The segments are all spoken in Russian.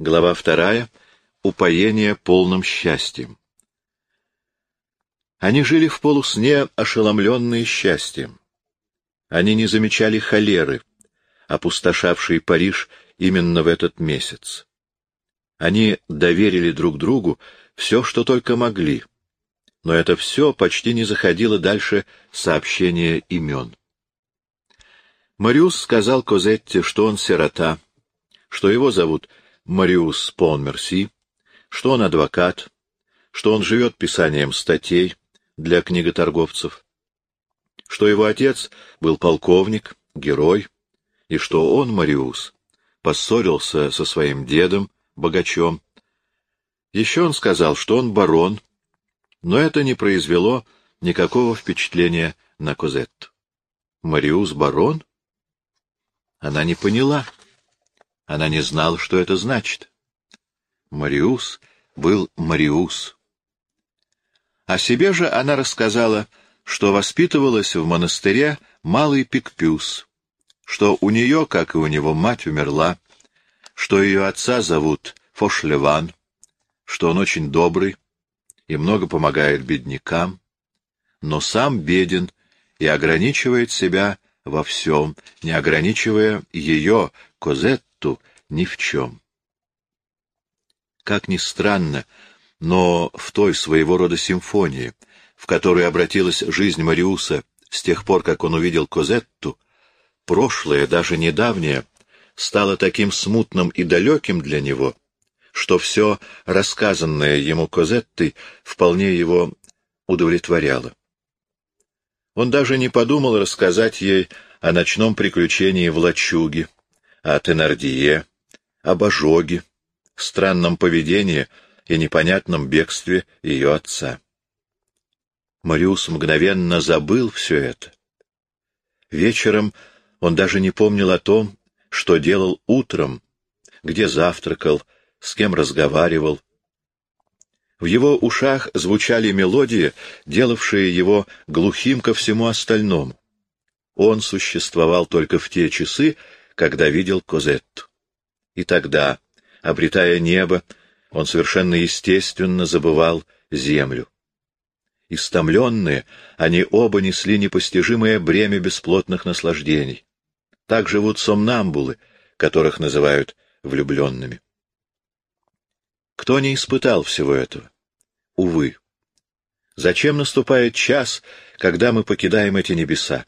Глава вторая. Упоение полным счастьем. Они жили в полусне, ошеломленные счастьем. Они не замечали холеры, опустошавшей Париж именно в этот месяц. Они доверили друг другу все, что только могли, но это все почти не заходило дальше сообщения имен. Мариус сказал Козетте, что он сирота, что его зовут Мариус Понмерси, что он адвокат, что он живет писанием статей для книготорговцев, что его отец был полковник, герой, и что он, Мариус, поссорился со своим дедом, богачом. Еще он сказал, что он барон, но это не произвело никакого впечатления на Козетту. Мариус барон? Она не поняла. Она не знала, что это значит. Мариус был Мариус. О себе же она рассказала, что воспитывалась в монастыре Малый Пикпюс, что у нее, как и у него, мать умерла, что ее отца зовут Фошлеван, что он очень добрый и много помогает беднякам, но сам беден и ограничивает себя во всем, не ограничивая ее, Козетту, ни в чем. Как ни странно, но в той своего рода симфонии, в которую обратилась жизнь Мариуса с тех пор, как он увидел Козетту, прошлое, даже недавнее, стало таким смутным и далеким для него, что все рассказанное ему Козеттой вполне его удовлетворяло. Он даже не подумал рассказать ей о ночном приключении в лачуге, о Тенардие, об ожоге, странном поведении и непонятном бегстве ее отца. Мариус мгновенно забыл все это. Вечером он даже не помнил о том, что делал утром, где завтракал, с кем разговаривал. В его ушах звучали мелодии, делавшие его глухим ко всему остальному. Он существовал только в те часы, когда видел Козетту. И тогда, обретая небо, он совершенно естественно забывал землю. Истомленные, они оба несли непостижимое бремя бесплотных наслаждений. Так живут сомнамбулы, которых называют влюбленными. Кто не испытал всего этого? Увы. Зачем наступает час, когда мы покидаем эти небеса?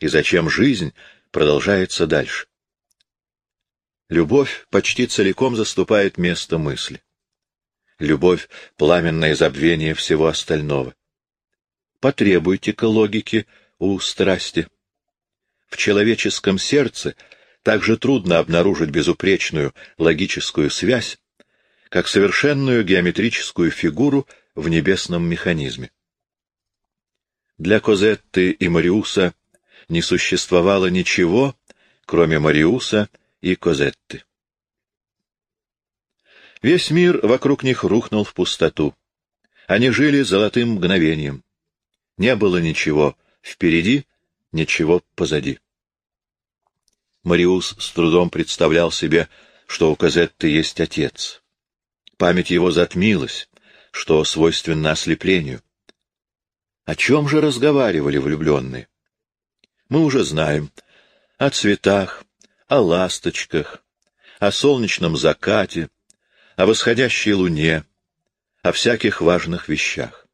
И зачем жизнь продолжается дальше? Любовь почти целиком заступает место мысли. Любовь — пламенное забвение всего остального. Потребуйте-ка логики у страсти. В человеческом сердце также трудно обнаружить безупречную логическую связь, как совершенную геометрическую фигуру в небесном механизме. Для Козетты и Мариуса не существовало ничего, кроме Мариуса и Козетты. Весь мир вокруг них рухнул в пустоту. Они жили золотым мгновением. Не было ничего впереди, ничего позади. Мариус с трудом представлял себе, что у Козетты есть отец. Память его затмилась, что свойственно ослеплению. О чем же разговаривали влюбленные? Мы уже знаем. О цветах, о ласточках, о солнечном закате, о восходящей луне, о всяких важных вещах.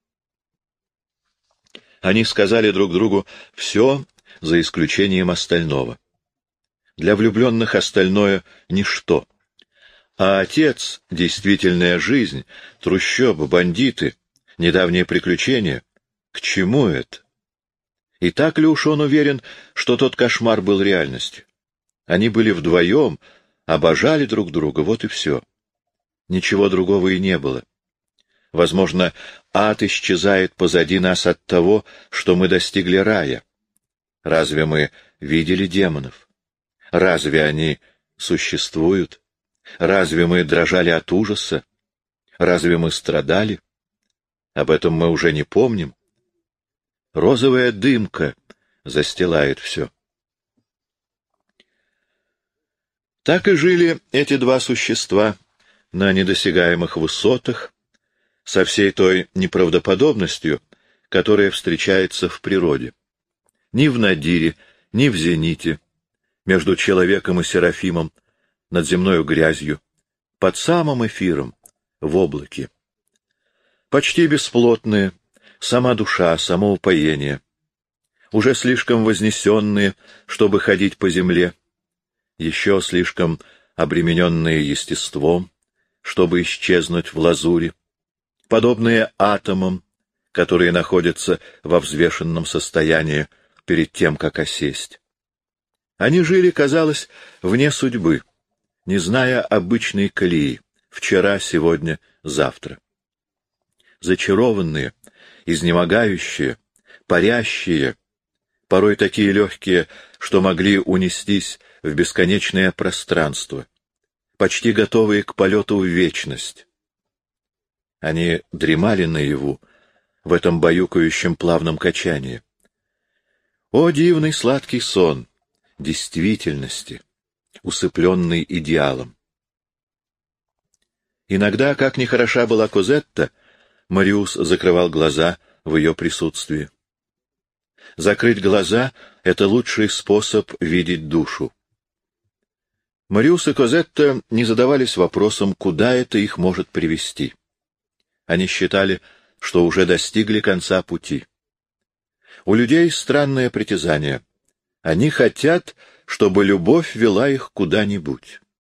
Они сказали друг другу все, за исключением остального. Для влюбленных остальное — ничто. А отец, действительная жизнь, трущобы, бандиты, недавние приключения — к чему это? И так ли уж он уверен, что тот кошмар был реальностью? Они были вдвоем, обожали друг друга, вот и все. Ничего другого и не было. Возможно, ад исчезает позади нас от того, что мы достигли рая. Разве мы видели демонов? Разве они существуют? Разве мы дрожали от ужаса? Разве мы страдали? Об этом мы уже не помним. Розовая дымка застилает все. Так и жили эти два существа, на недосягаемых высотах, со всей той неправдоподобностью, которая встречается в природе. Ни в Надире, ни в Зените, между человеком и Серафимом, над земною грязью, под самым эфиром, в облаке. Почти бесплотные, сама душа, само упоение, уже слишком вознесенные, чтобы ходить по земле, еще слишком обремененные естеством, чтобы исчезнуть в лазуре, подобные атомам, которые находятся во взвешенном состоянии перед тем, как осесть. Они жили, казалось, вне судьбы, не зная обычной колеи, вчера, сегодня, завтра. Зачарованные, изнемогающие, парящие, порой такие легкие, что могли унестись в бесконечное пространство, почти готовые к полету в вечность. Они дремали наяву, в этом баюкающем плавном качании. О, дивный сладкий сон! Действительности, усыпленный идеалом. Иногда, как ни хороша была Козетта, Мариус закрывал глаза в ее присутствии. Закрыть глаза — это лучший способ видеть душу. Мариус и Козетта не задавались вопросом, куда это их может привести. Они считали, что уже достигли конца пути. У людей странное притязание. Они хотят, чтобы любовь вела их куда-нибудь.